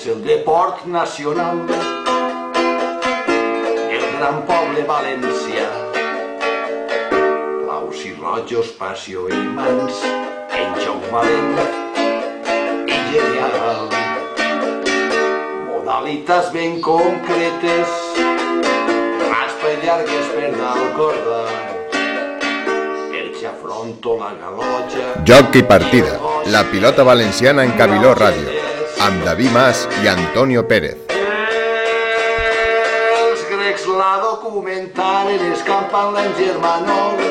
és el deport nacional. El gran poble valencià. Blaus i rojos, passió i mans, en joc valent i genial. Modalitats ben concretes, raspa i llargues per dalt corda. Joc i partida, la pilota valenciana en Cabiló Ràdio, amb David Mas i Antonio Pérez. Els grecs la documentaren escampant-la en germanol.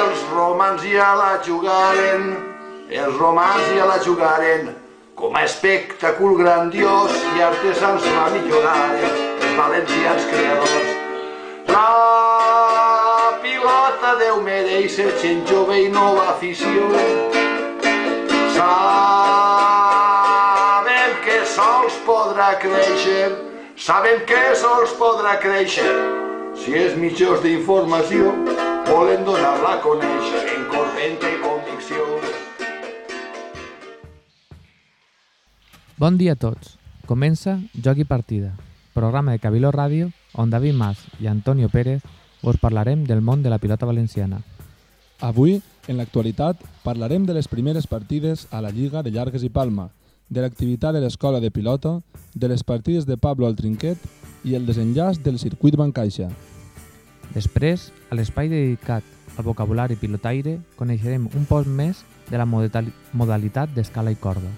Els romans ja la jugaren, els romans ja la jugaren, com a espectacle grandiós i artesans la milloraren, els valencians creadors. La pilota Déu mereix ser gent jove i nova afició. Sabem que sols podrà créixer, sabem que sols podrà créixer. Si és mitjors d'informació, volen donar-la a conèixer en correnta i convicció. Bon dia a tots. Comença Joc i Partida, programa de Cabiló Ràdio on David Mas i Antonio Pérez us parlarem del món de la pilota valenciana. Avui, en l'actualitat, parlarem de les primeres partides a la Lliga de Llargues i Palma, de l'activitat de l'escola de pilota, de les partides de Pablo al trinquet i el desenllaç del circuit Bancaixa. Després, a l'espai dedicat al vocabulari pilotaire, coneixerem un poc més de la modalitat d'escala i corda.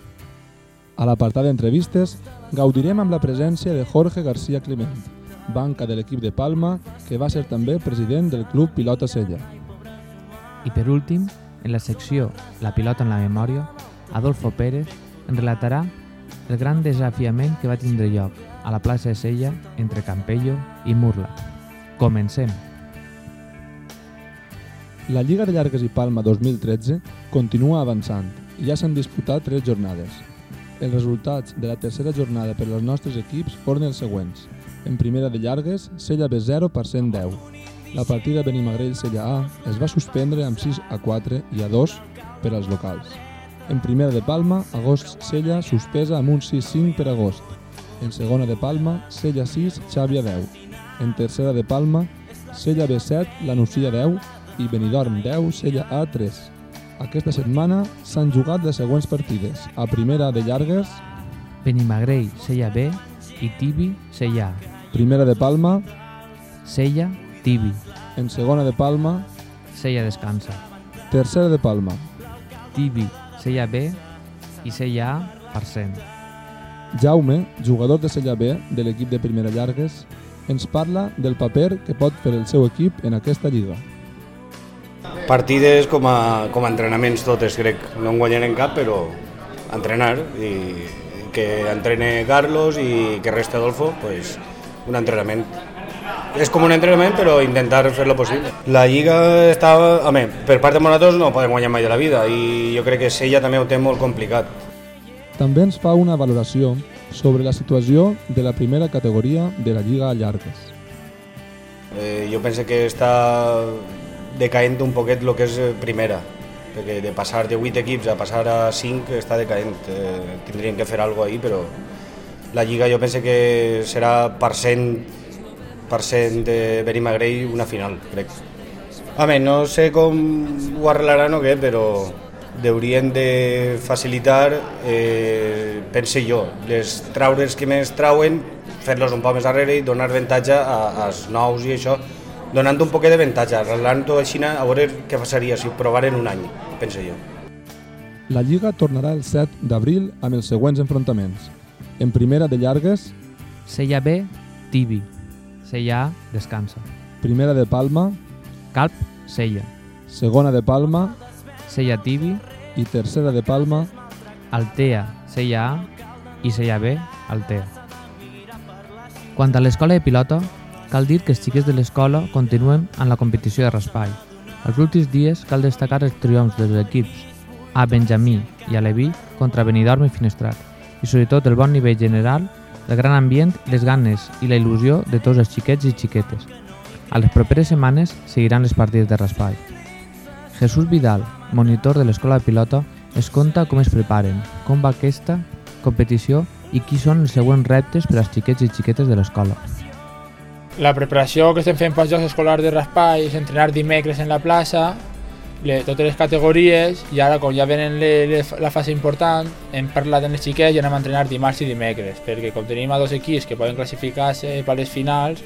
A l'apartat d'entrevistes, gaudirem amb la presència de Jorge García Climent, banca de l'equip de Palma, que va ser també president del Club Pilota Sella. I per últim, en la secció La pilota en la memòria, Adolfo Pérez en relatarà el gran desafiament que va tindre lloc a la plaça de Sella entre Campello i Murla. Comencem! La Lliga de Llargues i Palma 2013 continua avançant i ja s'han disputat tres jornades. Els resultats de la tercera jornada per als nostres equips foren els següents. En primera de llargues, Sella B0 per 110. La partida Benimagrell-Sella A es va suspendre amb 6 a 4 i a 2 per als locals. En primera de Palma, Agost-Sella suspesa amb un 6-5 per agost. En segona de Palma, Sella 6, Xàbia 10. En tercera de Palma, Sella B7, la Nucia 10 i Benidorm 10, Sella A 3. Aquesta setmana s'han jugat les següents partides. A primera de llargues... Benimagrell, Sella B i Tibi, Sella A. Primera de Palma, Sella, Tibi. en segona de Palma, Sella descansa. tercera de Palma. Tibi, Sella B i Sella A per cent. Jaume, jugador de Sella B de l'equip de Primera Llargues, ens parla del paper que pot fer el seu equip en aquesta lliga. Partides com a, com a entrenaments totes, crec. No en guanyarem cap, però entrenar i que entrene Carlos i que resta Adolfo, pues, un entrenament. És com un entrenament, però intentar fer-lo possible. La Lliga està... Home, per part de nosaltres no podem guanyar mai de la vida i jo crec que ella també ho té molt complicat. També ens fa una valoració sobre la situació de la primera categoria de la Lliga a Llargues. Eh, jo penso que està decaent un poquet el que és eh, primera, perquè de passar de 8 equips a passar a 5 està decaent. Eh, tindrien que fer alguna cosa ahí, però la Lliga jo penso que serà per cent, per cent de Benimagrell una final, crec. Home, no sé com ho arreglaran o què, però haurien de facilitar, eh, pense jo, les traures que més trauen, fer-los un poc més darrere i donar avantatge a, als nous i això, donant un poquet d'avantatge, arreglant-ho així, a veure què passaria si ho provaren un any, penso jo. La Lliga tornarà el 7 d'abril amb els següents enfrontaments. En primera de llargues, Sella B, Tibi. Sella A, descansa. primera de Palma, Calp, Sella. segona de Palma Sella Tibi, i tercera de Palma, Altea, Sella A i Sella B, Altea. Quant a l'escola de pilota, cal dir que els xiquets de l'escola continuen en la competició de raspall. Els últims dies cal destacar els triomfs dels equips A Benjamí i Aleví contra Benidorm i Finestrat i sobretot el bon nivell general, el gran ambient, les ganes i la il·lusió de tots els xiquets i xiquetes. A les properes setmanes seguiran les partides de raspall. Jesús Vidal, monitor de l'escola de pilota, es conta com es preparen, com va aquesta competició i qui són els següents reptes per als xiquets i xiquetes de l'escola. La preparació que estem fent pels Jocs Escolars de Raspall és entrenar dimecres en la plaça, le, totes les categories, i ara com ja venen le, le, la fase important, hem parlat amb els xiquets i anem a entrenar dimarts i dimecres, perquè com tenim a dos equips que poden classificar-se per les finals,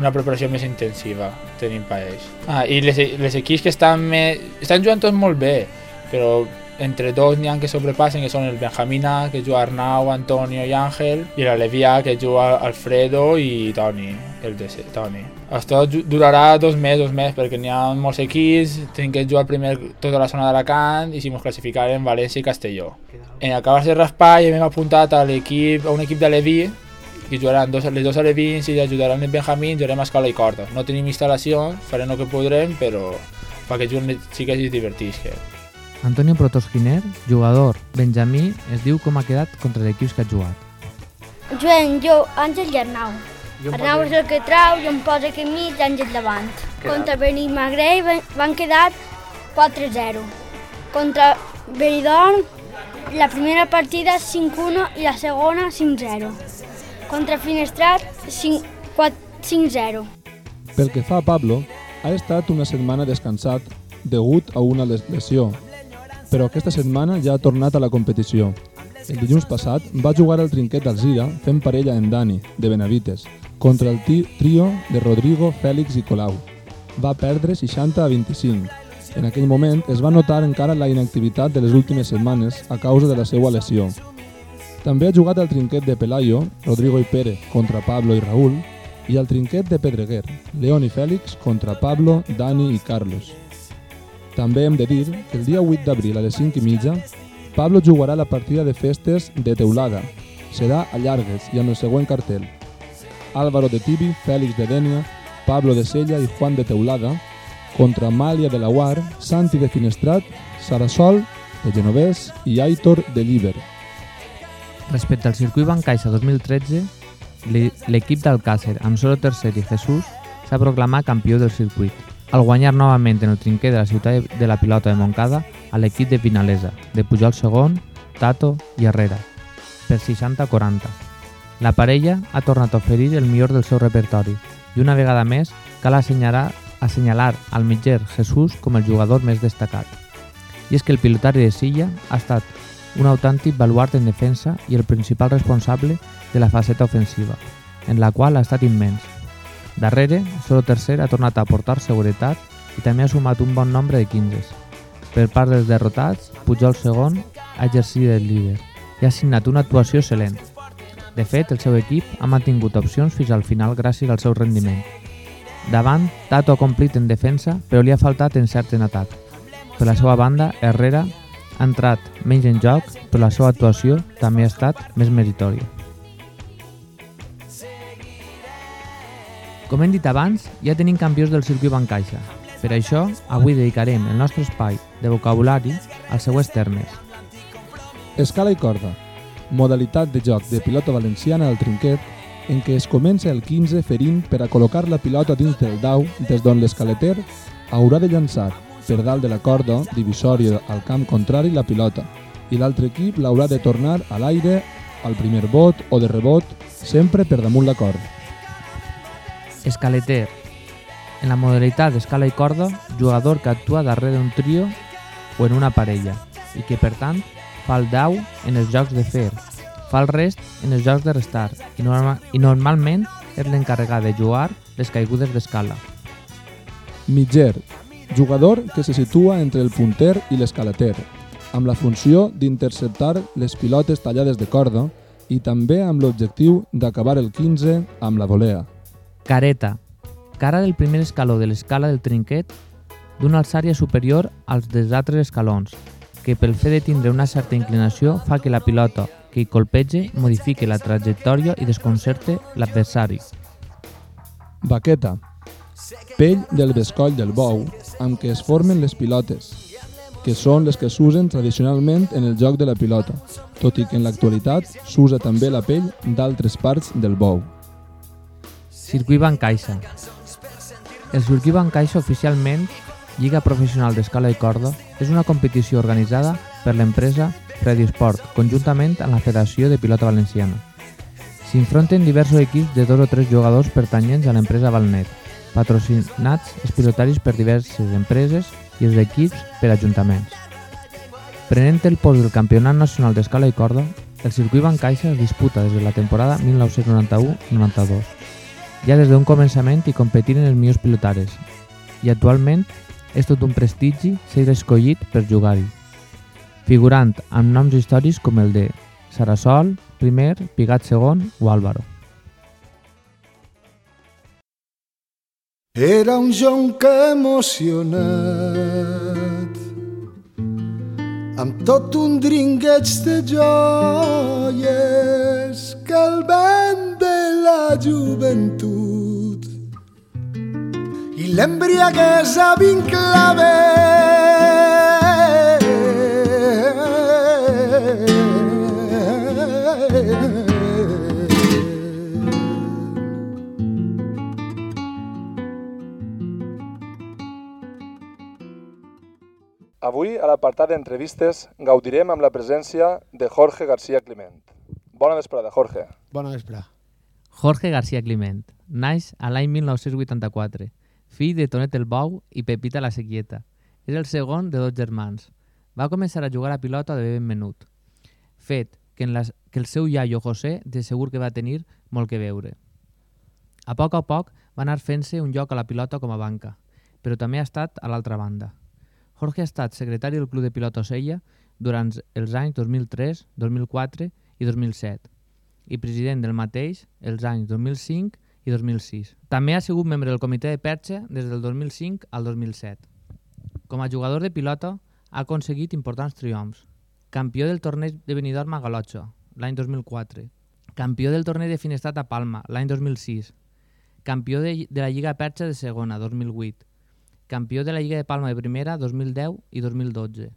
una preparació més intensiva tenim per ells. Ah, I les, les equips que estan, més, estan jugant tots molt bé, però entre dos n'hi ha que sobrepassen, que són el Benjamina, que juga Arnau, Antonio i Àngel, i la Levia, que juga Alfredo i Toni, el de Toni. Això durarà dos mesos més, perquè n'hi ha molts equips, tenim que jugar primer tota la zona d'Alacant i si ens classificarem València i Castelló. En acabar de raspar hem apuntat a l'equip, a un equip de Leví, que jugaran dos, les dos alevins i ajudaran el Benjamín, jugarem a escola i corda. No tenim instal·lacions, farem el que podrem, però perquè juguen xiques i es divertisquen. Antonio Protosquiner, jugador benjamí, es diu com ha quedat contra l'equip que ha jugat. Joan, jo, Àngel i Arnau. Arnau és el que trau, jo em poso aquí mig, Àngel davant. Contra Benimagre van quedar 4-0. Contra Benidorm, la primera partida 5-1 i la segona 5-0. Contra Finestrat, 5-0. Pel que fa a Pablo, ha estat una setmana descansat degut a una lesió però aquesta setmana ja ha tornat a la competició. El dilluns passat va jugar al trinquet d'Alzira fent parella amb Dani, de Benavites, contra el trio de Rodrigo, Fèlix i Colau. Va perdre 60 a 25. En aquell moment es va notar encara la inactivitat de les últimes setmanes a causa de la seva lesió. També ha jugat al trinquet de Pelayo, Rodrigo i Pere contra Pablo i Raúl, i al trinquet de Pedreguer, León i Fèlix contra Pablo, Dani i Carlos. També hem de dir que el dia 8 d'abril a les 5 i mitja, Pablo jugarà la partida de festes de Teulada. Serà a Llargues i amb el següent cartel. Álvaro de Tibi, Fèlix de Dènia, Pablo de Sella i Juan de Teulada, contra Màlia de la Guar, Santi de Finestrat, Sarasol de Genovès i Aitor de Líber. Respecte al circuit Bancaixa 2013, l'equip d'Alcàcer, amb solo tercer i Jesús, s'ha proclamat campió del circuit al guanyar novament en el trinquer de la ciutat de la pilota de Montcada a l'equip de Vinalesa, de Pujol segon, Tato i Herrera, per 60-40. La parella ha tornat a oferir el millor del seu repertori i una vegada més cal assenyalar, assenyalar al mitger Jesús com el jugador més destacat. I és que el pilotari de Silla ha estat un autèntic baluart en defensa i el principal responsable de la faceta ofensiva, en la qual ha estat immens, Darrere, Solo Tercer ha tornat a aportar seguretat i també ha sumat un bon nombre de 15. Per part dels derrotats, Pujol segon ha exercit el líder i ha signat una actuació excel·lent. De fet, el seu equip ha mantingut opcions fins al final gràcies al seu rendiment. Davant, Tato ha complit en defensa, però li ha faltat encert en atac. Per la seva banda, Herrera ha entrat menys en joc, però la seva actuació també ha estat més meritòria. Com hem dit abans, ja tenim campions del circuit Bancaixa. Per això, avui dedicarem el nostre espai de vocabulari als següents termes. Escala i corda. Modalitat de joc de pilota valenciana al trinquet en què es comença el 15 ferint per a col·locar la pilota dins del dau des d'on l'escaleter haurà de llançar per dalt de la corda divisòria al camp contrari la pilota i l'altre equip l'haurà de tornar a l'aire al primer bot o de rebot sempre per damunt la corda. Escaleter. En la modalitat d'escala i corda, jugador que actua darrere d'un trio o en una parella i que, per tant, fa el dau en els jocs de fer, fa el rest en els jocs de restar i, norma i normalment és l'encarregat de jugar les caigudes d'escala. Mitger. Jugador que se situa entre el punter i l'escalater, amb la funció d'interceptar les pilotes tallades de corda i també amb l'objectiu d'acabar el 15 amb la volea. Careta. Cara del primer escaló de l'escala del trinquet d'una alçària superior als dels altres escalons, que pel fet de tindre una certa inclinació fa que la pilota que hi colpege modifique la trajectòria i desconcerte l'adversari. Baqueta. Pell del bescoll del bou amb què es formen les pilotes, que són les que s'usen tradicionalment en el joc de la pilota, tot i que en l'actualitat s'usa també la pell d'altres parts del bou. Circuit Bancaixa. El Circuit Bancaixa oficialment Lliga Professional d'Escala i Corda és una competició organitzada per l'empresa Predisport, conjuntament amb la Federació de Pilota Valenciana. S'infronten diversos equips de dos o tres jugadors pertanyents a l'empresa Valnet, patrocinats els pilotaris per diverses empreses i els equips per ajuntaments. Prenent el post del Campionat Nacional d'Escala i Corda, el circuit Bancaixa es disputa des de la temporada 1991-92, ja des d'un començament i competint en els millors pilotares, i actualment és tot un prestigi ser escollit per jugar-hi, figurant amb noms històrics com el de Sarasol, primer, Pigat segon o Álvaro. Era un jonc emocionat amb tot un dringueig de joies que el vent de la joventut l'embriaguesa vinclaver. Avui, a l'apartat d'entrevistes, gaudirem amb la presència de Jorge García Climent. Bona vesprada, Jorge. Bona vesprada. Jorge García Climent naix a l'any 1984, fill de Tonet el Bou i Pepita la Sequieta. És el segon de dos germans. Va començar a jugar a pilota de ben menut, fet que, en les, que el seu iaio José de segur que va tenir molt que veure. A poc a poc va anar fent-se un lloc a la pilota com a banca, però també ha estat a l'altra banda. Jorge ha estat secretari del Club de Pilota Ocella durant els anys 2003, 2004 i 2007 i president del mateix els anys 2005 i 2006. També ha sigut membre del comitè de perxa des del 2005 al 2007. Com a jugador de pilota ha aconseguit importants triomfs. Campió del torneig de Benidorm a Galotxo, l'any 2004. Campió del torneig de Finestat a Palma, l'any 2006. Campió de, de la Lliga Perxa de segona, 2008. Campió de la Lliga de Palma de primera, 2010 i 2012.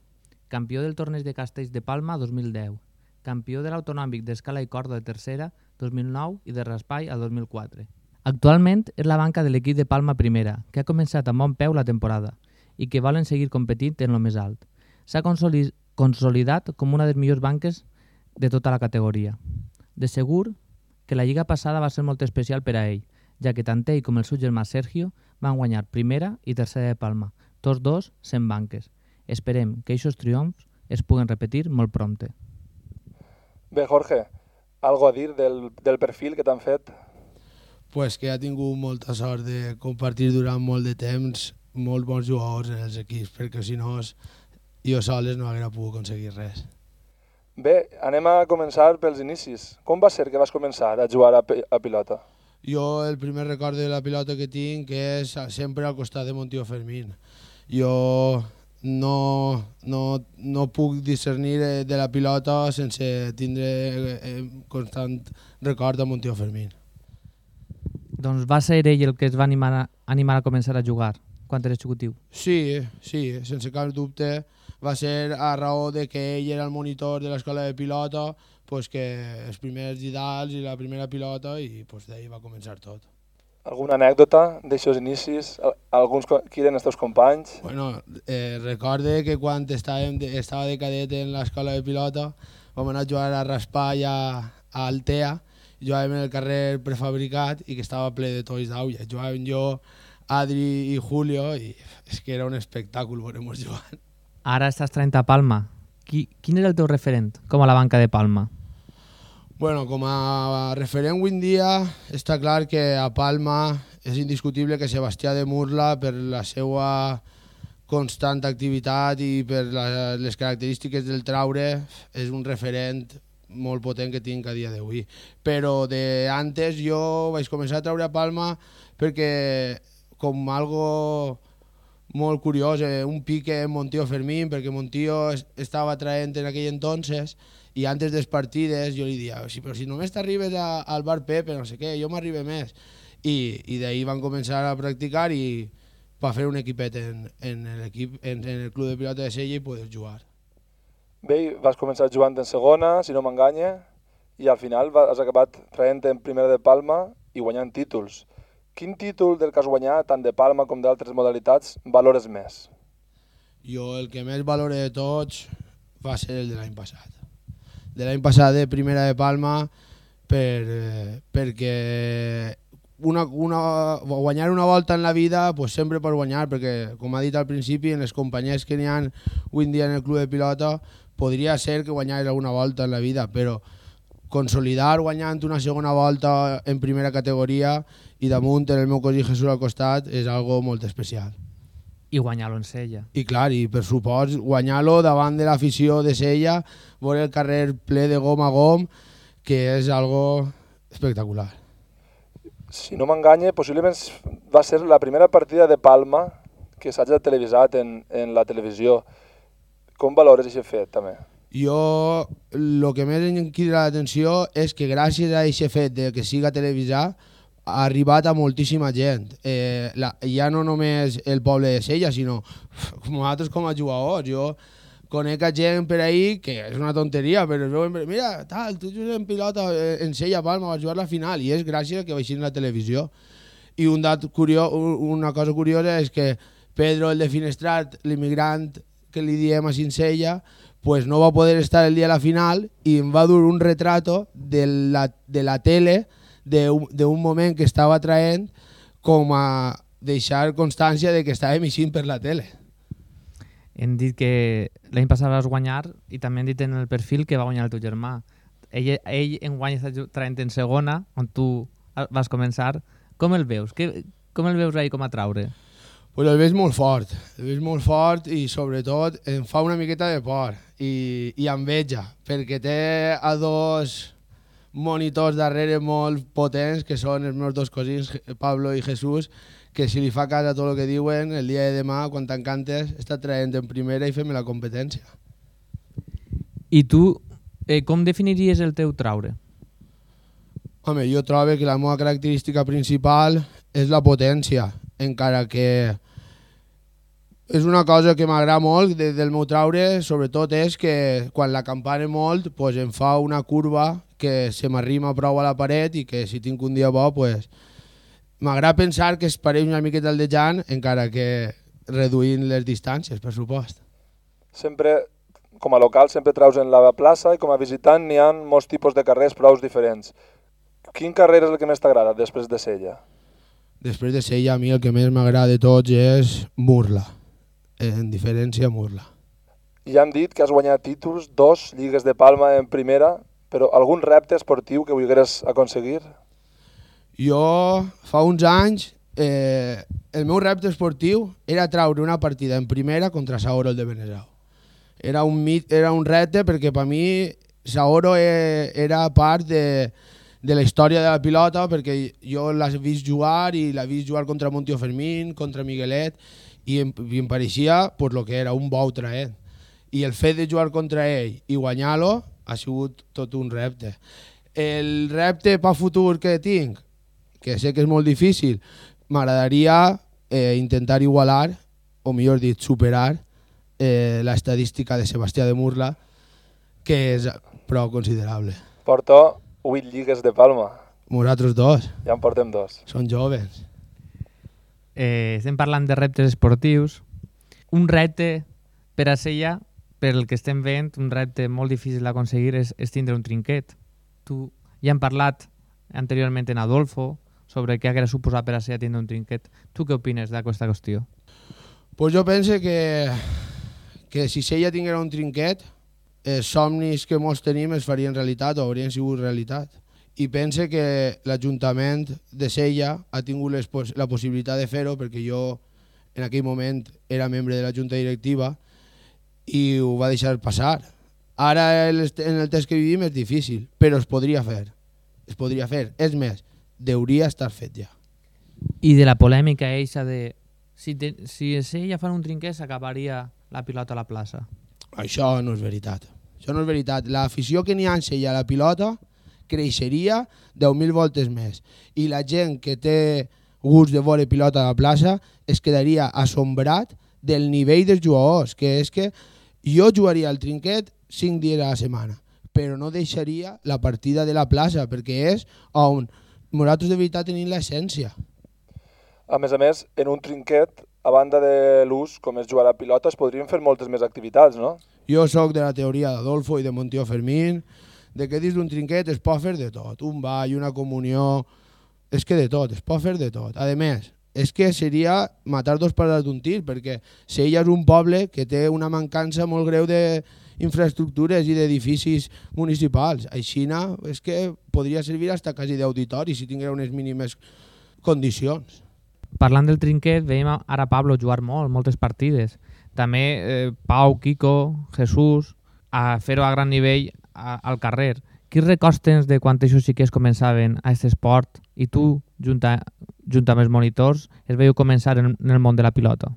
Campió del torneig de Castells de Palma, 2010. Campió de l'autonòmic d'escala i corda de tercera, 2009 i de raspall al 2004. Actualment és la banca de l'equip de Palma Primera, que ha començat amb bon peu la temporada i que volen seguir competint en lo més alt. S'ha consoli consolidat com una de les millors banques de tota la categoria. De segur que la lliga passada va ser molt especial per a ell, ja que tant ell com el seu germà Sergio van guanyar primera i tercera de Palma, tots dos sent banques. Esperem que aquests triomfs es puguen repetir molt prompte. Bé, Jorge, algo a dir del, del perfil que t'han fet? Pues que ha tingut molta sort de compartir durant molt de temps molt bons jugadors en els equips, perquè si no jo soles no hauria pogut aconseguir res. Bé, anem a començar pels inicis. Com va ser que vas començar a jugar a, a pilota? Jo el primer record de la pilota que tinc és sempre al costat de Montió Fermín. Jo no, no, no puc discernir eh, de la pilota sense tindre eh, eh, constant record de Montió Fermín. Doncs va ser ell el que es va animar a, animar a començar a jugar quan eres xicotiu. Sí, sí, sense cap dubte. Va ser a raó de que ell era el monitor de l'escola de pilota, pues que els primers gidals i la primera pilota i pues d'ahir va començar tot. Alguna anècdota d'aixòs inicis? Al- Alguns qui eren els teus companys? Bueno, eh, recorde que quan estàvem de, estava de cadet en l'escola de pilota vam anar a jugar a Raspall a, a Altea, jugàvem en el carrer prefabricat i que estava ple de tois d'aulla. Jugàvem jo, Adri i Julio i és que era un espectacle veure-nos jugant. Ara estàs traient a Palma. Qui, quin és el teu referent com a la banca de Palma? Bueno, com a referent avui dia està clar que a Palma és indiscutible que Sebastià de Murla per la seva constant activitat i per la, les característiques del traure és un referent molt potent que tinc a dia d'avui. Però de antes jo vaig començar a traure a Palma perquè com algo molt curiós, eh, un pique en Montío Fermín, perquè Montío es- estava traient en aquell entonces i antes dels partides jo li dia, sí, però si només t'arribes al bar Pepe, no sé què, jo m'arribe més. I, i d'ahir van començar a practicar i va fer un equipet en, en l'equip en, en el club de pilota de Sella i poder jugar. Bé, vas començar jugant en segona, si no m'enganya, i al final has acabat traient en primera de Palma i guanyant títols. Quin títol del que has guanyat, tant de Palma com d'altres modalitats, valores més? Jo el que més valoro de tots va ser el de l'any passat. De l'any passat de primera de Palma per, eh, perquè una, una, guanyar una volta en la vida pues sempre per guanyar, perquè com ha dit al principi, en les companyies que n'hi ha avui dia en el club de pilota, podria ser que guanyés alguna volta en la vida, però consolidar guanyant una segona volta en primera categoria i damunt en el meu cosí Jesús al costat és algo molt especial. I guanyar-lo en Sella. I clar, i per supost guanyar-lo davant de l'afició de Sella, veure el carrer ple de gom a gom, que és algo espectacular. Si no m'enganye, possiblement va ser la primera partida de Palma que s'hagi televisat en, en la televisió. Com valores aquest fet, també? Jo, el que més em crida l'atenció és que gràcies a aquest fet de que siga televisat, ha arribat a moltíssima gent. Eh, la, ja no només el poble de Sella, sinó nosaltres com a jugadors. Jo conec a gent per ahir, que és una tonteria, però es veuen, mira, tal, tu jugues en pilota eh, en Sella Palma, vas jugar la final, i és gràcies a que vaig la televisió. I un dat curiós, una cosa curiosa és que Pedro, el de Finestrat, l'immigrant que li diem a Cincella, pues no va poder estar el dia de la final i em va dur un retrato de la, de la tele d'un moment que estava traient com a deixar constància de que estava emissint per la tele. Hem dit que l'any passat vas guanyar i també hem dit en el perfil que va guanyar el teu germà. Ell, ell en guany està traient en segona, on tu vas començar. Com el veus? Que, com el veus ahir com a traure? Pues el veig molt fort, el veig molt fort i sobretot em fa una miqueta de por i, i enveja, perquè té a dos monitors darrere molt potents, que són els meus dos cosins, Pablo i Jesús, que si li fa cas a tot el que diuen, el dia de demà, quan t'encantes, està traient en primera i fem la competència. I tu, eh, com definiries el teu traure? Home, jo trobo que la meva característica principal és la potència, encara que és una cosa que m'agrada molt de, del meu traure, sobretot és que quan la campana molt pues, em fa una curva que se m'arrima prou a la paret i que si tinc un dia bo, pues, m'agrada pensar que es pareix una miqueta al de Jan, encara que reduint les distàncies, per supost. Sempre, com a local, sempre traus en la plaça i com a visitant n'hi ha molts tipus de carrers prou diferents. Quin carrer és el que més t'agrada després de Sella? Després de Sella, a mi el que més m'agrada de tots és Murla en diferència amb Urla. Ja hem dit que has guanyat títols, dos lligues de Palma en primera, però algun repte esportiu que volgueres aconseguir? Jo, fa uns anys, eh, el meu repte esportiu era traure una partida en primera contra Saoro el de Benesau. Era un, mit, era un repte perquè per mi Saoro e, era part de, de la història de la pilota perquè jo l'he vist jugar i l'he vist jugar contra Montio Fermín, contra Miguelet i em, i em pareixia pues, lo que era un bou traent. I el fet de jugar contra ell i guanyar-lo ha sigut tot un repte. El repte per futur que tinc, que sé que és molt difícil, m'agradaria eh, intentar igualar, o millor dit, superar eh, l'estadística de Sebastià de Murla, que és prou considerable. Porto 8 lligues de Palma. Nosaltres dos. Ja en portem dos. Són joves eh, estem parlant de reptes esportius. Un repte per a Sella, per el que estem veient, un repte molt difícil d'aconseguir és, és tindre un trinquet. Tu ja hem parlat anteriorment en Adolfo sobre què hagués suposat per a Sella tindre un trinquet. Tu què opines d'aquesta qüestió? Pues jo penso que, que si Sella tinguera un trinquet, els somnis que molts tenim es farien realitat o haurien sigut realitat i pense que l'Ajuntament de Sella ha tingut les, la possibilitat de fer-ho perquè jo en aquell moment era membre de la Junta Directiva i ho va deixar passar. Ara en el temps que vivim és difícil, però es podria fer. Es podria fer. És més, deuria estar fet ja. I de la polèmica eixa de si, te, si Sella fan un trinquet s'acabaria la pilota a la plaça. Això no és veritat. Això no és veritat. L'afició que n'hi ha en Sella a la pilota creixeria 10.000 voltes més. I la gent que té gust de veure pilota a la plaça es quedaria assombrat del nivell dels jugadors, que és que jo jugaria al trinquet 5 dies a la setmana, però no deixaria la partida de la plaça, perquè és on nosaltres de veritat tenim l'essència. A més a més, en un trinquet, a banda de l'ús, com és jugar a pilota, es podrien fer moltes més activitats, no? Jo sóc de la teoria d'Adolfo i de Montió Fermín, de que dins d'un trinquet es pot fer de tot, un ball, una comunió, és que de tot, es pot fer de tot. A més, és que seria matar dos pares d'un tir, perquè Sella és un poble que té una mancança molt greu d'infraestructures i d'edificis municipals. Aixina és que podria servir hasta quasi d'auditori si tinguera unes mínimes condicions. Parlant del trinquet, veiem ara Pablo jugar molt, moltes partides. També eh, Pau, Kiko, Jesús, a fer-ho a gran nivell a, al carrer. Quins records tens de quan aquests xiquets començaven a aquest esport i tu, junt, a, junt amb els monitors, es veieu començar en, en el món de la pilota?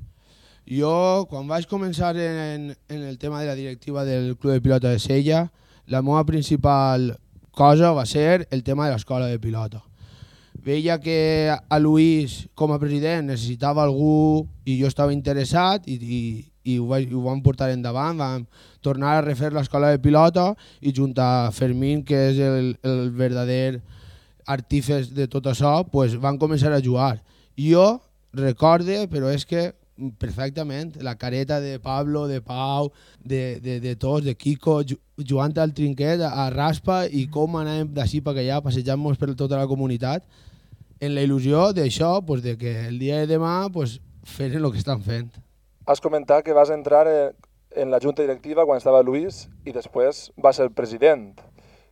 Jo, quan vaig començar en, en el tema de la directiva del Club de Pilota de Sella, la meva principal cosa va ser el tema de l'escola de pilota veia que a Luis com a president necessitava algú i jo estava interessat i, i, i ho, vaig, ho vam portar endavant, vam tornar a refer l'escola de pilota i junt a Fermín, que és el, el verdader artífes de tot això, pues, van començar a jugar. Jo recorde, però és que perfectament, la careta de Pablo, de Pau, de, de, de tots, de Kiko, jugant al trinquet, a raspa i com anàvem d'ací per allà, passejant-nos per tota la comunitat, en la il·lusió d'això, pues, de que el dia de demà pues, feren el que estan fent. Has comentat que vas entrar en la junta directiva quan estava Luis i després vas ser president.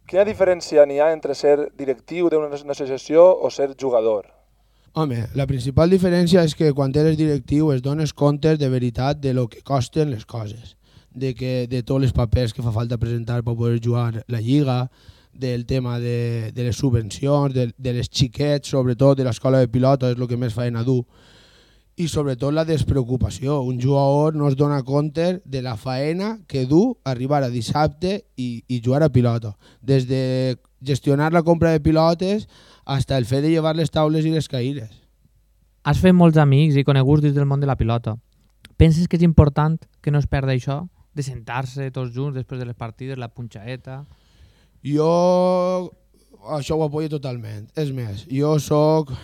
Quina diferència n'hi ha entre ser directiu d'una associació o ser jugador? Home, la principal diferència és que quan eres directiu es dones comptes de veritat de lo que costen les coses, de, que, de tots els papers que fa falta presentar per poder jugar la lliga, del tema de, de les subvencions, de, de les xiquets, sobretot de l'escola de pilota, és el que més faena dur, i sobretot la despreocupació. Un jugador no es dona compte de la faena que du arribar a dissabte i, i jugar a pilota. Des de gestionar la compra de pilotes fins el fet de llevar les taules i les caïres. Has fet molts amics i coneguts dins del món de la pilota. Penses que és important que no es perda això? De sentar-se tots junts després de les partides, la punxaeta... Jo això ho apoyo totalment. És més, jo sóc...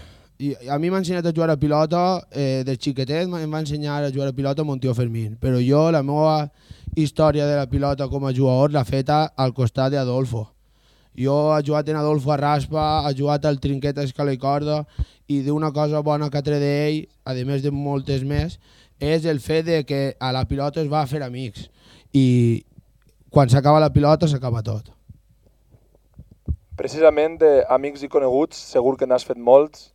A mi m'ha ensenyat a jugar a pilota, eh, de xiquetet em va ensenyar a jugar a pilota Montió Fermín, però jo la meva història de la pilota com a jugador l'ha feta al costat d'Adolfo. Jo he jugat en Adolfo a Raspa, he jugat al Trinquet a Escala i Corda i d'una cosa bona que ha d'ell, a més de moltes més, és el fet de que a la pilota es va a fer amics i quan s'acaba la pilota s'acaba tot. Precisament d'amics i coneguts, segur que n'has fet molts.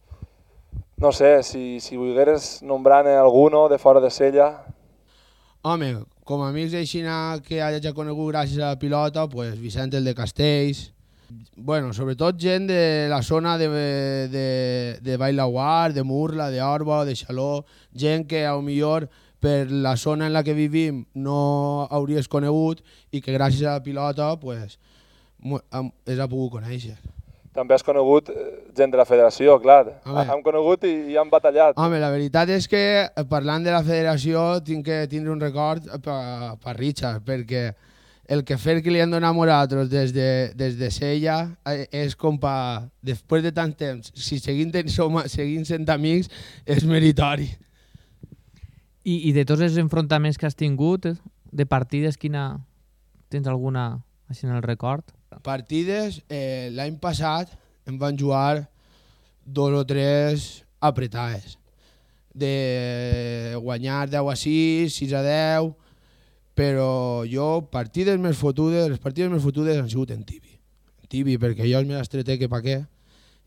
No sé, si, si volgueres nombrar alguno de fora de Sella... Home, com a amics així que hagi conegut gràcies a la pilota, pues Vicent el de Castells, bueno, sobretot gent de la zona de, de, de Bailaguar, de Murla, de de Xaló, gent que a lo millor per la zona en la que vivim no hauries conegut i que gràcies a la pilota pues, és ha pogut conèixer. També has conegut eh, gent de la federació, clar. Home. Hem conegut i, i han batallat. Home, la veritat és que eh, parlant de la federació tinc que tindre un record per, per Richard, perquè el que fer que li han donat a nosaltres des de, des de Sella eh, és com pa, després de tant temps, si seguint, som, seguint sent amics, és meritori. I, I de tots els enfrontaments que has tingut, de partides, quina... Tens alguna així en el record? Partides, eh, l'any passat em van jugar dos o tres apretades. De guanyar 10 a 6, 6 a 10, però jo partides més fotudes, les partides més fotudes han sigut en tibi. En tibi, perquè jo me l'estreté que pa què.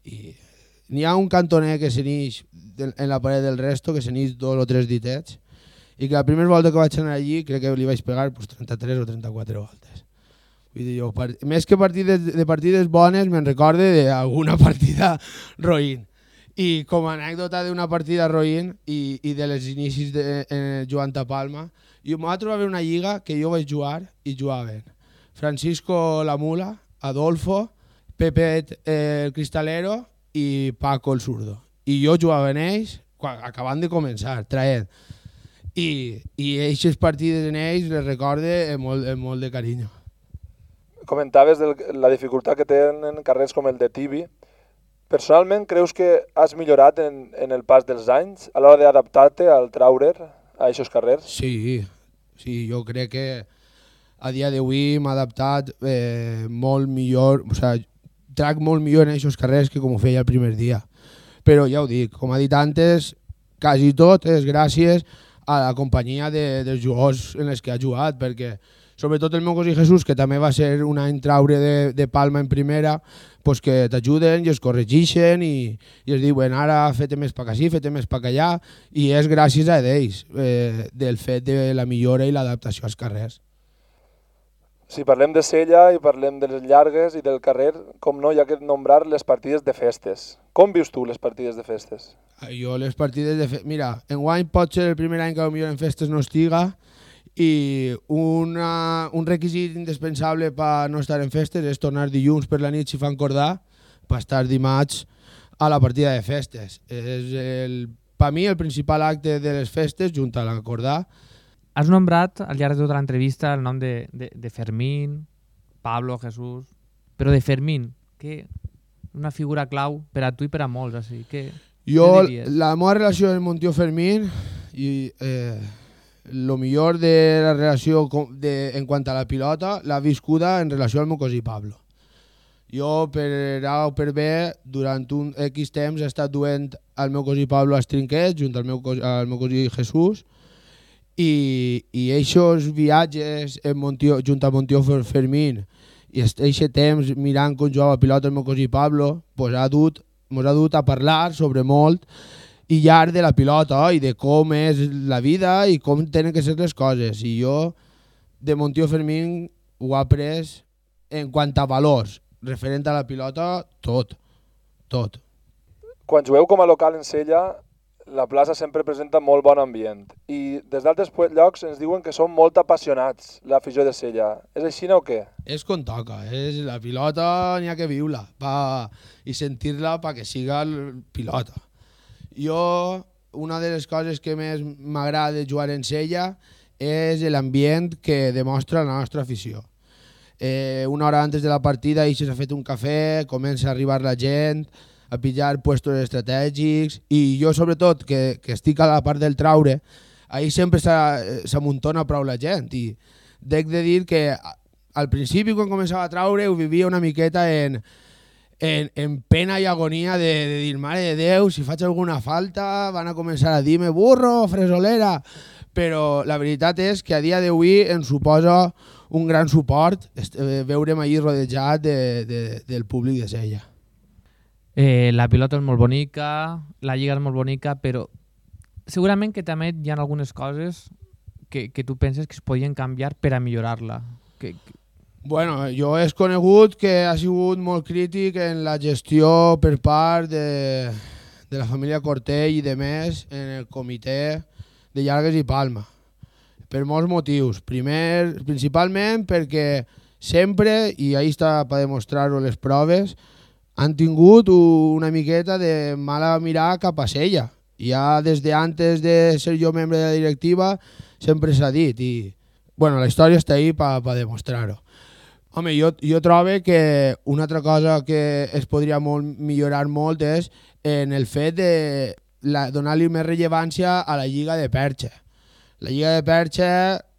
I n'hi ha un cantoner que se neix en la paret del resto, que se neix dos o tres ditets, i que la primera volta que vaig anar allí crec que li vaig pegar pues, 33 o 34 voltes. Vull dir, jo, per, més que partides, de partides bones, me'n recorde d'alguna partida roïn. I com a anècdota d'una partida roïn i, i de les inicis de, en Joan Palma, jo m'ha trobat una lliga que jo vaig jugar i jugaven Francisco la Mula, Adolfo, Pepe eh, el Cristalero i Paco el Zurdo. I jo jugava en ells acabant de començar, traient. I, i aquestes partides en ells les recorde amb molt, amb molt de carinyo comentaves de la dificultat que tenen carrers com el de Tibi. Personalment, creus que has millorat en, en el pas dels anys a l'hora d'adaptar-te al traurer a aquests carrers? Sí, sí, jo crec que a dia d'avui m'ha adaptat eh, molt millor, o sigui, trac molt millor en aquests carrers que com ho feia el primer dia. Però ja ho dic, com ha dit antes, quasi tot és gràcies a la companyia de, dels jugadors en els que ha jugat, perquè sobretot el meu cosí Jesús, que també va ser un any traure de, de Palma en primera, pues que t'ajuden i es corregixen i, i es diuen ara fete més pa així, fete més pa allà, i és gràcies a ells, eh, del fet de la millora i l'adaptació als carrers. Si parlem de Sella i parlem de les llargues i del carrer, com no hi ha que nombrar les partides de festes. Com vius tu les partides de festes? Jo les partides de festes... Mira, en guany pot ser el primer any que potser en festes no estiga i una, un requisit indispensable per no estar en festes és tornar dilluns per la nit si fan cordar per estar dimarts a la partida de festes. És el, per mi el principal acte de les festes, junt a l'acordar, Has nombrat al llarg de tota l'entrevista el nom de, de, de Fermín, Pablo, Jesús... Però de Fermín, que una figura clau per a tu i per a molts. Així, que, jo, la meva relació amb Montió Fermín i eh, lo millor de la relació de, en quant a la pilota l'ha viscuda en relació al meu cosí Pablo. Jo, per A o per B, durant un X temps he estat duent al meu cosí Pablo a Trinquets, junt al meu, al meu cosí Jesús, i, i aquests viatges en Montió, junt a Montió Fermín i aquest temps mirant com jugava pilota el meu cosí Pablo pues ha dut, mos ha dut a parlar sobre molt i llarg de la pilota i de com és la vida i com tenen que ser les coses i jo de Montió Fermín ho he après en quant a valors referent a la pilota tot, tot. Quan jugueu com a local en Sella la plaça sempre presenta molt bon ambient i des d'altres llocs ens diuen que són molt apassionats l'afició de Sella. És així o què? És com toca, és la pilota n'hi ha que viure pa, i sentir-la perquè siga pilota. Jo, una de les coses que més m'agrada jugar en Sella és l'ambient que demostra la nostra afició. Eh, una hora antes de la partida i s'ha fet un cafè, comença a arribar la gent, a pillar puestos estratègics i jo sobretot que, que estic a la part del traure ahir sempre s'amuntona prou la gent i dec de dir que al principi quan començava a traure ho vivia una miqueta en, en, en pena i agonia de, de dir mare de Déu, si faig alguna falta van a començar a dir-me burro, fresolera però la veritat és que a dia d'avui ens suposa un gran suport eh, veurem allí rodejat de, de, del públic de Sella. Eh, la pilota és molt bonica, la lliga és molt bonica, però segurament que també hi ha algunes coses que, que tu penses que es podien canviar per a millorar-la. Que, que... Bueno, jo he conegut que ha sigut molt crític en la gestió per part de, de la família Cortell i de més en el comitè de Llargues i Palma per molts motius. Primer, principalment perquè sempre, i ahí està per demostrar-ho les proves, han tingut una miqueta de mala mirada cap a Sella. Ja des de antes de ser jo membre de la directiva sempre s'ha dit i bueno, la història està ahí per demostrar-ho. Home, jo, jo trobo que una altra cosa que es podria molt, millorar molt és en el fet de donar-li més rellevància a la Lliga de Perxa. La Lliga de Perxa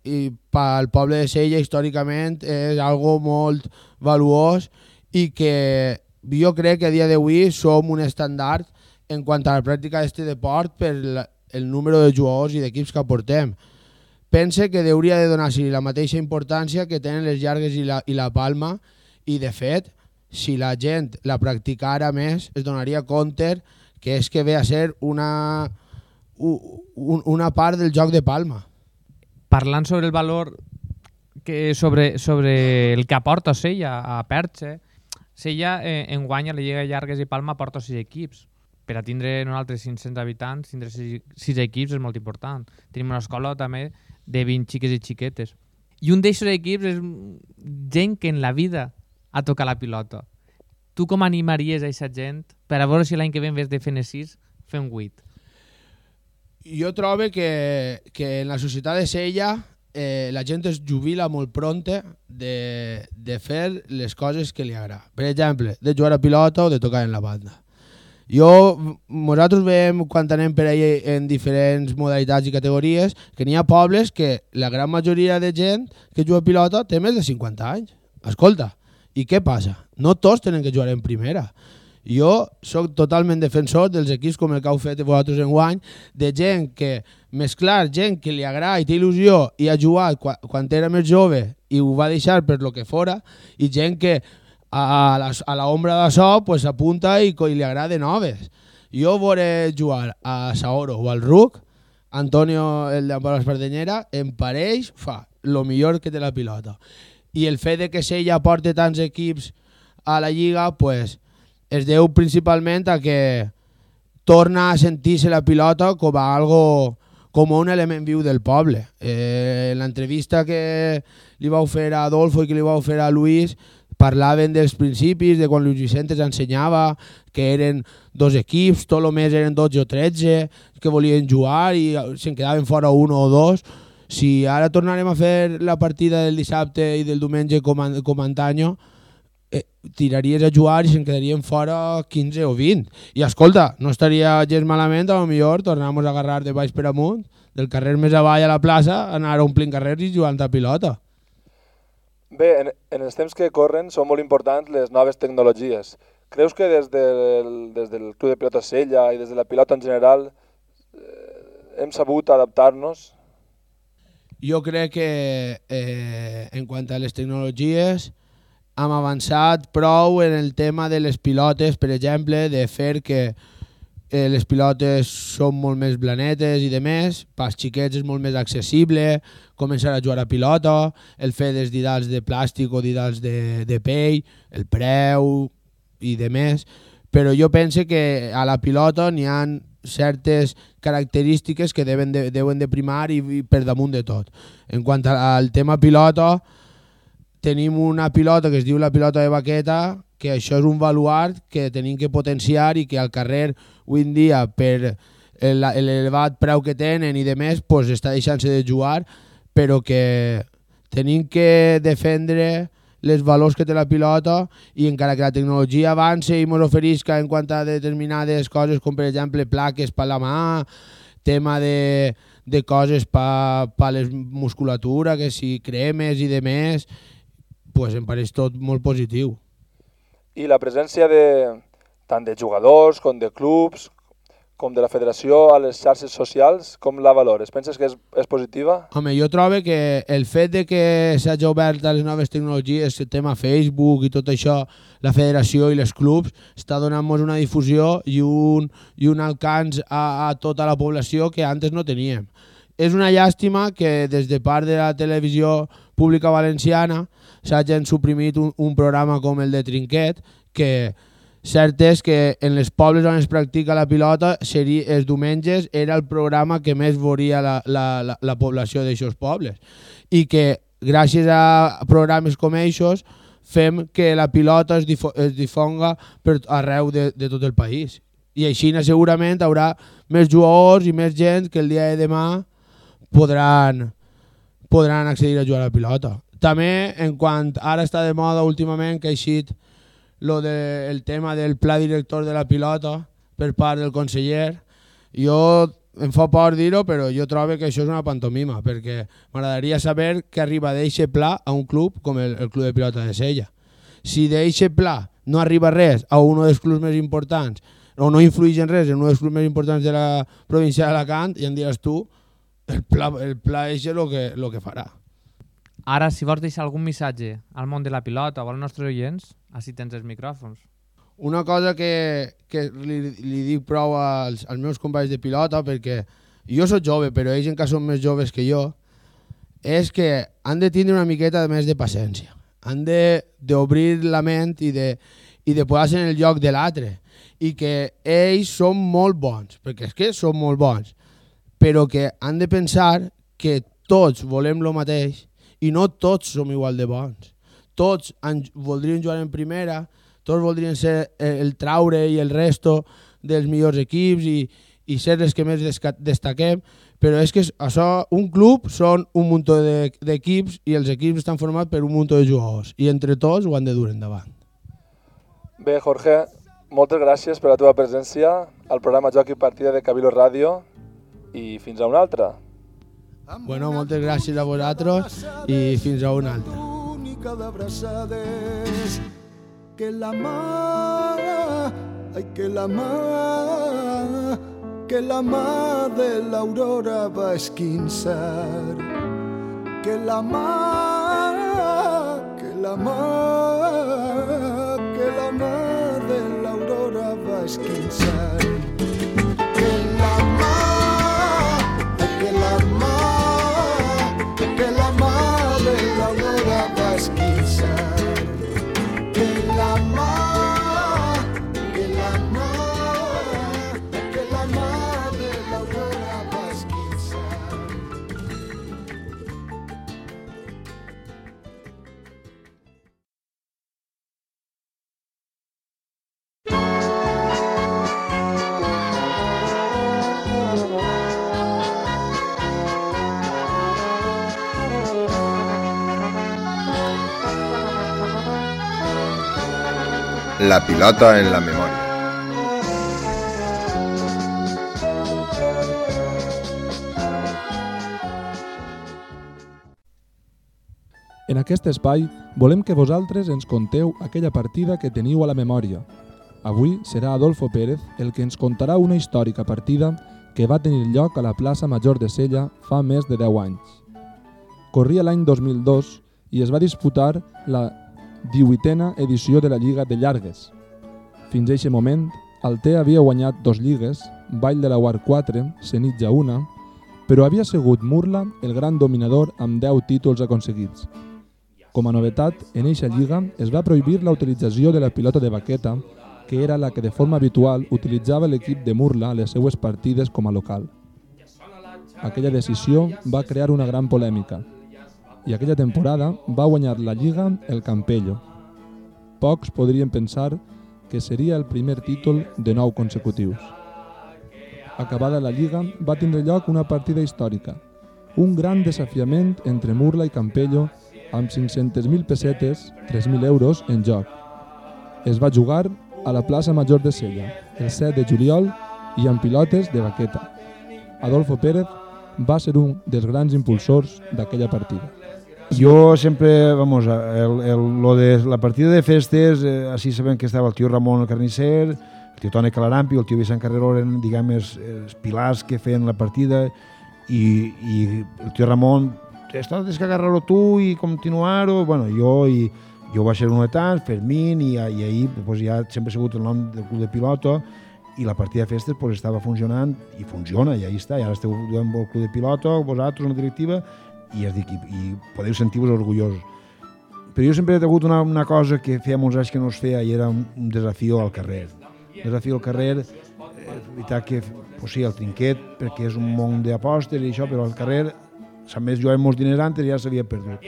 i pel poble de Sella històricament és algo molt valuós i que jo crec que a dia d'avui som un estàndard en quant a la pràctica d'aquest deport per la, el número de jugadors i d'equips que aportem. Pense que hauria de donar-se la mateixa importància que tenen les llargues i la, i la palma i, de fet, si la gent la practicara més, es donaria compte que és que ve a ser una, un, una part del joc de palma. Parlant sobre el valor que sobre, sobre el que aporta Sella a Perche, Sella eh, en guanya la Lliga Llargues i Palma porta 6 equips. Per a tindre nosaltres 500 habitants, tindre 6, 6 equips és molt important. Tenim una escola també de 20 xiques i xiquetes. I un d'aquests equips és gent que en la vida ha tocat la pilota. Tu com animaries a aquesta gent per a veure si l'any que ve en vez de fer 6 fem 8? Jo trobo que, que en la societat de Sella eh, la gent es jubila molt pronta de, de fer les coses que li agrada. Per exemple, de jugar a pilota o de tocar en la banda. Jo, nosaltres veiem quan anem per ahí en diferents modalitats i categories que n'hi ha pobles que la gran majoria de gent que juga pilota té més de 50 anys. Escolta, i què passa? No tots tenen que jugar en primera. Jo sóc totalment defensor dels equips com el que heu fet vosaltres en guany, de gent que, mesclar gent que li agrada i té il·lusió i ha jugat quan, quan era més jove i ho va deixar per lo que fora, i gent que a, la, a de so pues, apunta i, i li agrada noves. Jo veuré jugar a Saoro o al RUC, Antonio, el de Amparo Espardenyera, en pareix fa lo millor que té la pilota. I el fet de que Sella porti tants equips a la Lliga, pues, es deu principalment a que torna a sentir-se la pilota com a algo com un element viu del poble. Eh, l'entrevista que li vau fer a Adolfo i que li vau fer a Luis parlaven dels principis, de quan Luis Vicente ensenyava que eren dos equips, tot el mes eren 12 o 13, que volien jugar i se'n quedaven fora un o dos. Si ara tornarem a fer la partida del dissabte i del diumenge com, com antanyo, eh, tiraries a jugar i se'n quedarien fora 15 o 20. I escolta, no estaria gens malament, a lo millor tornamos a agarrar de baix per amunt, del carrer més avall a la plaça, anar omplint carrers i jugant a pilota. Bé, en, en els temps que corren són molt importants les noves tecnologies. Creus que des del, des del Club de Pilota Sella i des de la pilota en general eh, hem sabut adaptar-nos? Jo crec que eh, en quant a les tecnologies hem avançat prou en el tema de les pilotes, per exemple, de fer que eh, les pilotes són molt més blanetes i de més, pels xiquets és molt més accessible, començar a jugar a pilota, el fer dels didals de plàstic o didals de, de pell, el preu i de més, però jo penso que a la pilota n'hi ha certes característiques que deuen de, deuen de primar i, i per damunt de tot. En quant al tema pilota, tenim una pilota que es diu la pilota de baqueta, que això és un baluart que tenim que potenciar i que al carrer avui en dia per l'elevat preu que tenen i de més pues, està deixant-se de jugar però que tenim que defendre les valors que té la pilota i encara que la tecnologia avance i ens oferisca en quant a determinades coses com per exemple plaques per la mà, tema de, de coses per pa la musculatura, que si cremes i de més, pues em pareix tot molt positiu. I la presència de tant de jugadors com de clubs, com de la federació a les xarxes socials, com la valores? Penses que és, és positiva? Home, jo trobo que el fet de que s'hagi obert a les noves tecnologies, el tema Facebook i tot això, la federació i els clubs, està donant-nos una difusió i un, i un alcance a, a tota la població que antes no teníem. És una llàstima que des de part de la televisió pública valenciana s'hagin suprimit un, un programa com el de Trinquet, que Cert és que en les pobles on es practica la pilota, seria, els diumenges era el programa que més veuria la, la, la, la població d'aixòs pobles. I que gràcies a programes com aquests fem que la pilota es, difo es difonga per arreu de, de tot el país. I així segurament haurà més jugadors i més gent que el dia de demà podran, podran accedir a jugar a la pilota. També, en quant ara està de moda últimament que ha eixit lo de, el tema del pla director de la pilota per part del conseller. Jo em fa por dir-ho, però jo trobo que això és una pantomima, perquè m'agradaria saber què arriba d'eixe pla a un club com el, el Club de Pilota de Sella. Si d'eixe pla no arriba res a un dels clubs més importants o no influeix en res en un dels clubs més importants de la província d'Alacant, i en diràs tu, el pla, el pla és el que, lo que farà. Ara, si vols deixar algun missatge al món de la pilota o als nostres oients, així tens els micròfons. Una cosa que, que li, li dic prou als, als meus companys de pilota, perquè jo sóc jove, però ells encara són més joves que jo, és que han de tindre una miqueta més de paciència. Han d'obrir la ment i de, i de posar-se en el lloc de l'altre. I que ells són molt bons, perquè és que són molt bons, però que han de pensar que tots volem el mateix i no tots som igual de bons. Tots en, voldrien jugar en primera, tots voldrien ser eh, el traure i el resto dels millors equips i, i ser els que més destaquem, però és que això, un club són un munt d'equips i els equips estan formats per un munt de jugadors i entre tots ho han de dur endavant. Bé, Jorge, moltes gràcies per la teva presència al programa Joc i Partida de Cabilo Ràdio i fins a una altra. Bueno, moltes gràcies a vosaltres i fins a una altra. D'abraçades que la mà, ai que la mà, que la mà de l'aurora va esquinçar, que la mà, que la mà, que la mà de l'aurora va esquinçar, La pilota en la memoria. En aquest espai volem que vosaltres ens conteu aquella partida que teniu a la memòria. Avui serà Adolfo Pérez el que ens contarà una històrica partida que va tenir lloc a la plaça Major de Sella fa més de 10 anys. Corria l'any 2002 i es va disputar la 18a edició de la Lliga de Llargues. Fins a aquest moment, Altea havia guanyat dos lligues, Vall de la Guard 4, Senitja 1, però havia sigut Murla el gran dominador amb 10 títols aconseguits. Com a novetat, en eixa lliga es va prohibir la utilització de la pilota de baqueta, que era la que de forma habitual utilitzava l'equip de Murla a les seues partides com a local. Aquella decisió va crear una gran polèmica, i aquella temporada va guanyar la Lliga el Campello. Pocs podrien pensar que seria el primer títol de nou consecutius. Acabada la Lliga, va tindre lloc una partida històrica, un gran desafiament entre Murla i Campello amb 500.000 pessetes, 3.000 euros, en joc. Es va jugar a la plaça Major de Sella, el 7 de juliol, i amb pilotes de baqueta. Adolfo Pérez va ser un dels grans impulsors d'aquella partida. Yo siempre, vamos, el, el- lo de la partida de festes, eh, así sabem que estava el tio Ramon el Carnisser, el tio Toni Calarampi, el tio Vicent Carreró eren, diguem, els, els pilars que feien la partida i, i el tio Ramon, esto tens que agarrar-ho tu i continuar-ho, bueno, jo i jo vaig ser un de tants, Fermín, i, i ahir pues, ja sempre ha sigut el nom del club de piloto, i la partida de festes pues, estava funcionant i funciona, i ahí està, i ara esteu amb el club de piloto, vosaltres, una directiva, i, es dic, i, i podeu sentir-vos orgullosos. Però jo sempre he tingut una, una cosa que feia molts anys que no es feia i era un, un desafió al carrer. Un desafió al carrer, eh, veritat que, pues sí, el trinquet, perquè és un món d'apostes i això, però al carrer, a més jugàvem molts diners antes ja s'havia perdut.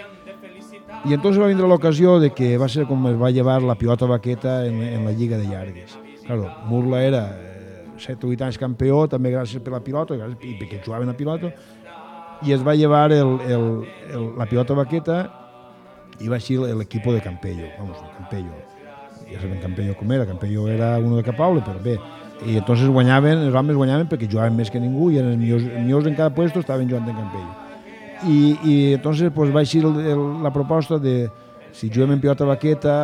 I entonces va vindre l'ocasió de que va ser com es va llevar la pilota baqueta en, en la Lliga de Llargues. Claro, Murla era eh, 7 o 8 anys campió, també gràcies per la pilota, i perquè jugaven a pilota, i es va llevar el, el, el, la pilota baqueta i va ser l'equip de Campello, vamos, Campello. Ja sabem Campello com era, Campello era uno de Capaule, però bé. I entonces guanyaven, els homes guanyaven perquè jugaven més que ningú i eren els millors, millors en cada puesto estaven jugant en Campello. I, i entonces pues, va ser el, el, la proposta de si juguem en pilota baqueta,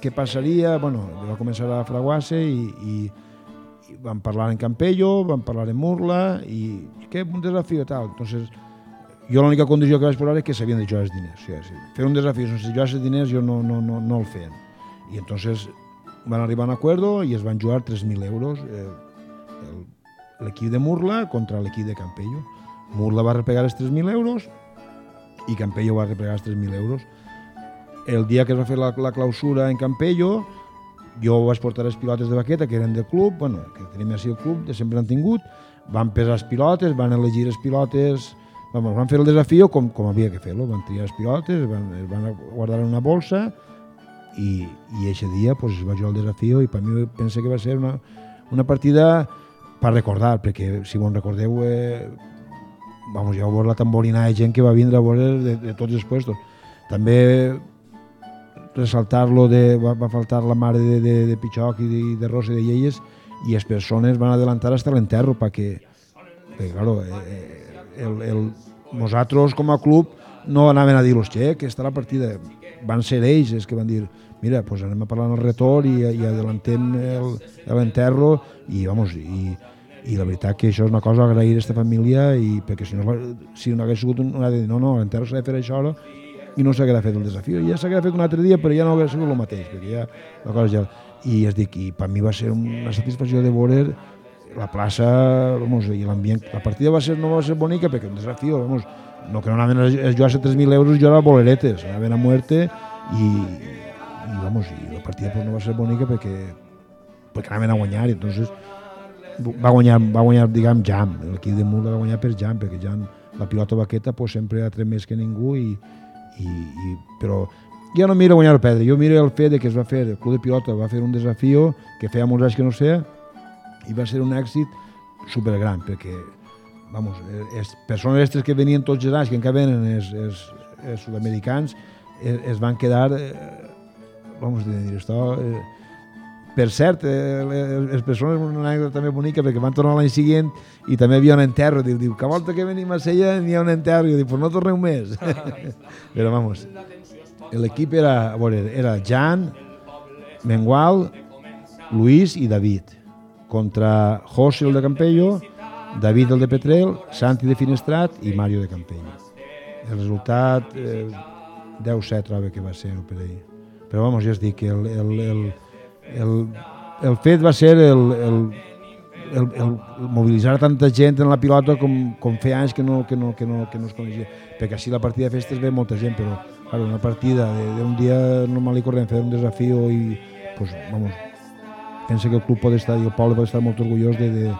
què passaria? Bueno, va començar a fraguar-se i, i, i vam parlar en Campello, vam parlar en Murla i què, un desafiu i tal. Entonces, jo l'única condició que vaig posar és que s'havien de jugar els diners. O sigui, si fer un desafiu sense jugar els diners jo no, no, no, no el feien. I entonces van arribar a un acuerdo i es van jugar 3.000 euros eh, l'equip de Murla contra l'equip de Campello. Murla va repegar els 3.000 euros i Campello va repegar els 3.000 euros. El dia que es va fer la, la clausura en Campello, jo vaig portar les pilotes de baqueta que eren del club, bueno, que tenim així el club, de sempre han tingut, van pesar les pilotes, van elegir les pilotes, vamos, van fer el desafiu com, com havia que fer-lo, van triar les pilotes, es van, es van guardar en una bolsa i, i eixe dia pues, es va jugar el desafiu i per mi penso que va ser una, una partida per recordar, perquè si en recordeu, eh, vamos, ja ho veure la tamborinada de gent que va vindre a veure de, de tots els puestos. També ressaltar-lo, de, va, va faltar la mare de, de, de Pichoc i de, de Rosa i de Lleis, i les persones van adelantar hasta l'enterro, perquè, perquè claro, eh, el, el, nosaltres com a club no anaven a dir-los, che, que està la partida. Van ser ells els que van dir, mira, pues anem a parlar en el retor i, i adelantem l'enterro i, vamos, i, i la veritat que això és una cosa a agrair a aquesta família i perquè si no, si no hagués sigut un, una de dir, no, no, l'enterro s'ha de fer això i no s'hagués fet el desafió. Ja s'hagués fet un altre dia, però ja no hauria sigut el mateix, perquè ja la cosa ja... I es dic, i per mi va ser una satisfacció de veure la plaça, vamos, i l'ambient. La partida va ser, no va ser bonica perquè un desafió, vamos, no que no anaven a jugar 3.000 euros, jo era boleretes, anaven a muerte i, i, vamos, i la partida pues, no va ser bonica perquè, perquè anaven a guanyar, i entonces va guanyar, va guanyar diguem, Jam, l'equip de Mula va guanyar per Jam, perquè Jam, la pilota baqueta pues, sempre ha tret més que ningú i, i, i, però jo no miro guanyar o perdre, jo miro el fet de que es va fer, el club de pilota va fer un desafió que feia molts anys que no sé, i va ser un èxit supergran, perquè vamos, les persones aquestes que venien tots els anys, que encara venen els, els, els sud-americans, es, es van quedar, eh, vamos a dir, esto, eh, per cert, eh, les persones, una anècdota també bonica, perquè van tornar l'any següent i també hi havia un enterro. Diu, diu que volta que venim a Sella n'hi ha un enterro. Diu, pues no torneu més. Però vamos, l'equip era, a veure, era Jan, Mengual, Luis i David. Contra José, el de Campello, David, el de Petrel, Santi de Finestrat i Mario de Campello. El resultat, eh, 10-7 trobo que va ser per ahir. Però vamos, ja es dic que el, el, el, el, el fet va ser el, el, el, el mobilitzar tanta gent en la pilota com, com feia anys que no, que, no, que, no, que no es coneixia. Perquè així la partida de festes ve molta gent, però claro, una partida d'un dia normal i corrent fer un desafió i pues, vamos, pensa que el club pot estar i el poble pot estar molt orgullós de, de,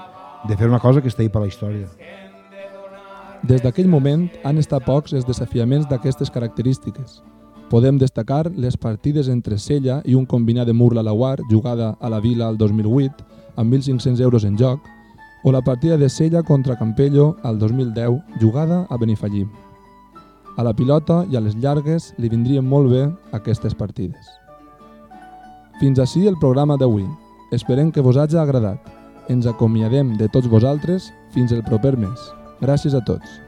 de fer una cosa que està ahí per la història. Des d'aquell moment han estat pocs els desafiaments d'aquestes característiques. Podem destacar les partides entre Sella i un combinat de Murla-Laguar jugada a la Vila al 2008 amb 1.500 euros en joc o la partida de Sella contra Campello al 2010 jugada a Benifallim. A la pilota i a les llargues li vindrien molt bé aquestes partides. Fins així el programa d'avui. Esperem que vos hagi agradat. Ens acomiadem de tots vosaltres fins el proper mes. Gràcies a tots.